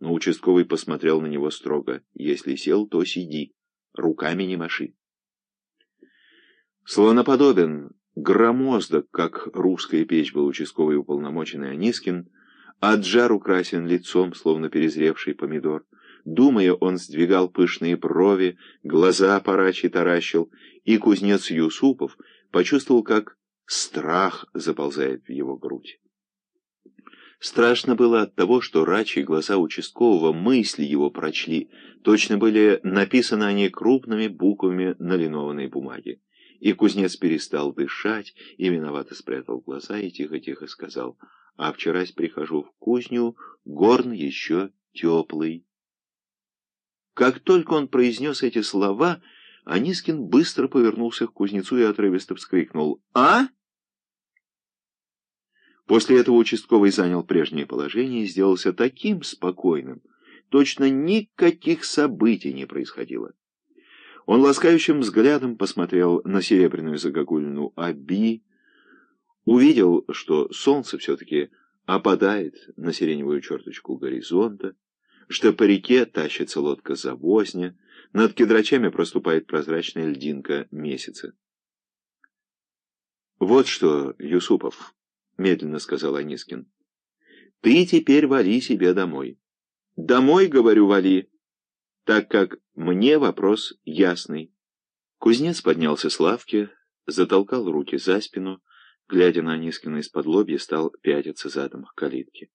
но участковый посмотрел на него строго. «Если сел, то сиди, руками не маши». Слоноподобен, громоздок, как русская печь был участковый уполномоченный Анискин, от жару красен лицом, словно перезревший помидор. Думая, он сдвигал пышные брови, глаза парачи таращил, и кузнец Юсупов почувствовал, как страх заползает в его грудь. Страшно было от того, что рачьи глаза участкового мысли его прочли, точно были написаны они крупными буквами на линованной бумаге. И кузнец перестал дышать, и виновато спрятал глаза и тихо-тихо сказал, «А вчерась прихожу в кузню, горн еще теплый». Как только он произнес эти слова, Анискин быстро повернулся к кузнецу и отрывисто вскрикнул, «А?» После этого участковый занял прежнее положение и сделался таким спокойным. Точно никаких событий не происходило. Он ласкающим взглядом посмотрел на серебряную загогульну Аби, увидел, что солнце все-таки опадает на сиреневую черточку горизонта, что по реке тащится лодка завозня, над кедрачами проступает прозрачная льдинка месяца. «Вот что, Юсупов», — медленно сказал Анискин. «Ты теперь вали себе домой. Домой, говорю, вали, так как мне вопрос ясный». Кузнец поднялся с лавки, затолкал руки за спину, глядя на Анискина из-под лобья, стал пятиться задом к калитке.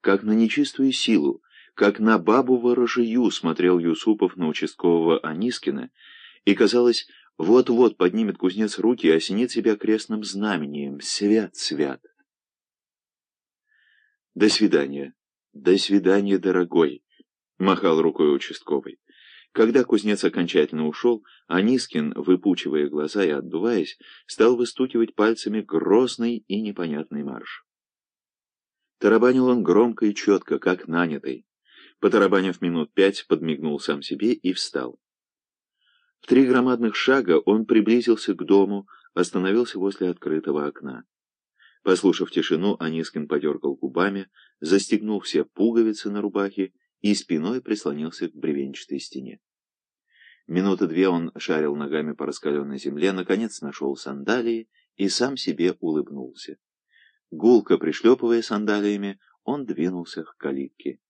Как на нечистую силу, как на бабу ворожию смотрел Юсупов на участкового Анискина, и, казалось, вот-вот поднимет кузнец руки и осенит себя крестным знамением. Свят, свят. До свидания. До свидания, дорогой, махал рукой участковый. Когда кузнец окончательно ушел, Анискин, выпучивая глаза и отдуваясь, стал выстукивать пальцами грозный и непонятный марш. Тарабанил он громко и четко, как нанятый. Потарабанив минут пять, подмигнул сам себе и встал. В три громадных шага он приблизился к дому, остановился возле открытого окна. Послушав тишину, Анискин подергал губами, застегнул все пуговицы на рубахе и спиной прислонился к бревенчатой стене. Минуты две он шарил ногами по раскаленной земле, наконец нашел сандалии и сам себе улыбнулся. Гулко пришлепывая сандалиями, он двинулся к калитке.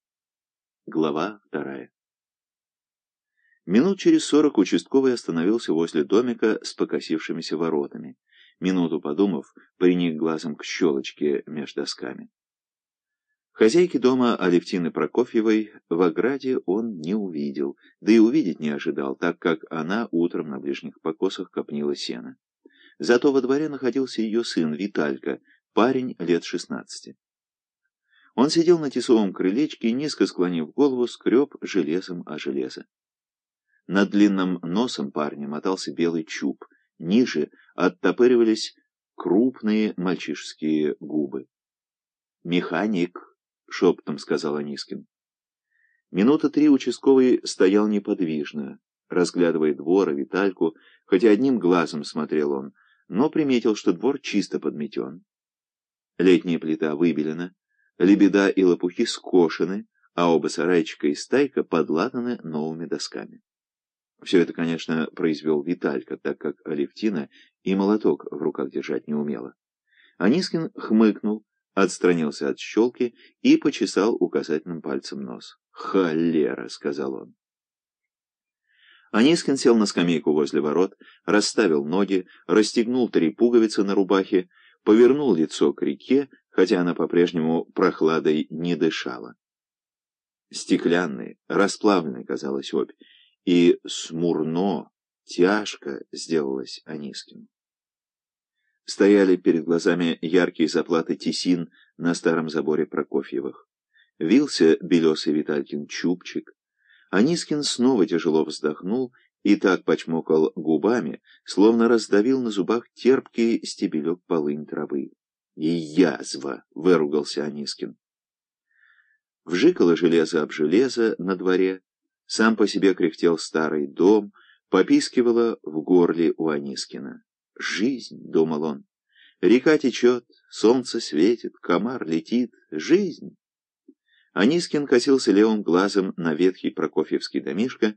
Глава вторая Минут через сорок участковый остановился возле домика с покосившимися воротами. Минуту подумав, приник глазом к щелочке между досками. Хозяйки дома Алевтины Прокофьевой в ограде он не увидел, да и увидеть не ожидал, так как она утром на ближних покосах копнила сено. Зато во дворе находился ее сын Виталька, парень лет шестнадцати. Он сидел на тесовом крылечке и, низко склонив голову, скреб железом о железо. Над длинным носом парня мотался белый чуб, ниже оттопыривались крупные мальчишеские губы. «Механик», — шепотом сказал Анискин. Минута три участковый стоял неподвижно, разглядывая двор и Витальку, хотя одним глазом смотрел он, но приметил, что двор чисто подметен. Летняя плита выбелена, лебеда и лопухи скошены, а оба сарайчика и стайка подлатаны новыми досками. Все это, конечно, произвел Виталька, так как Алевтина и молоток в руках держать не умела. Анискин хмыкнул, отстранился от щелки и почесал указательным пальцем нос. «Холера!» — сказал он. Анискин сел на скамейку возле ворот, расставил ноги, расстегнул три пуговицы на рубахе, повернул лицо к реке, хотя она по-прежнему прохладой не дышала. Стеклянные, расплавленные, казалось, обь, и смурно, тяжко сделалось Анискину. Стояли перед глазами яркие заплаты тесин на старом заборе Прокофьевых. Вился белесый Виталькин чубчик. Анискин снова тяжело вздохнул и так почмокал губами, словно раздавил на зубах терпкий стебелек полынь травы. «И язва!» — выругался Анискин. Вжикало железо об железо на дворе, сам по себе кряхтел старый дом, попискивало в горле у Анискина. «Жизнь», — думал он, — «река течет, солнце светит, комар летит. Жизнь». Анискин косился левым глазом на ветхий прокофьевский домишко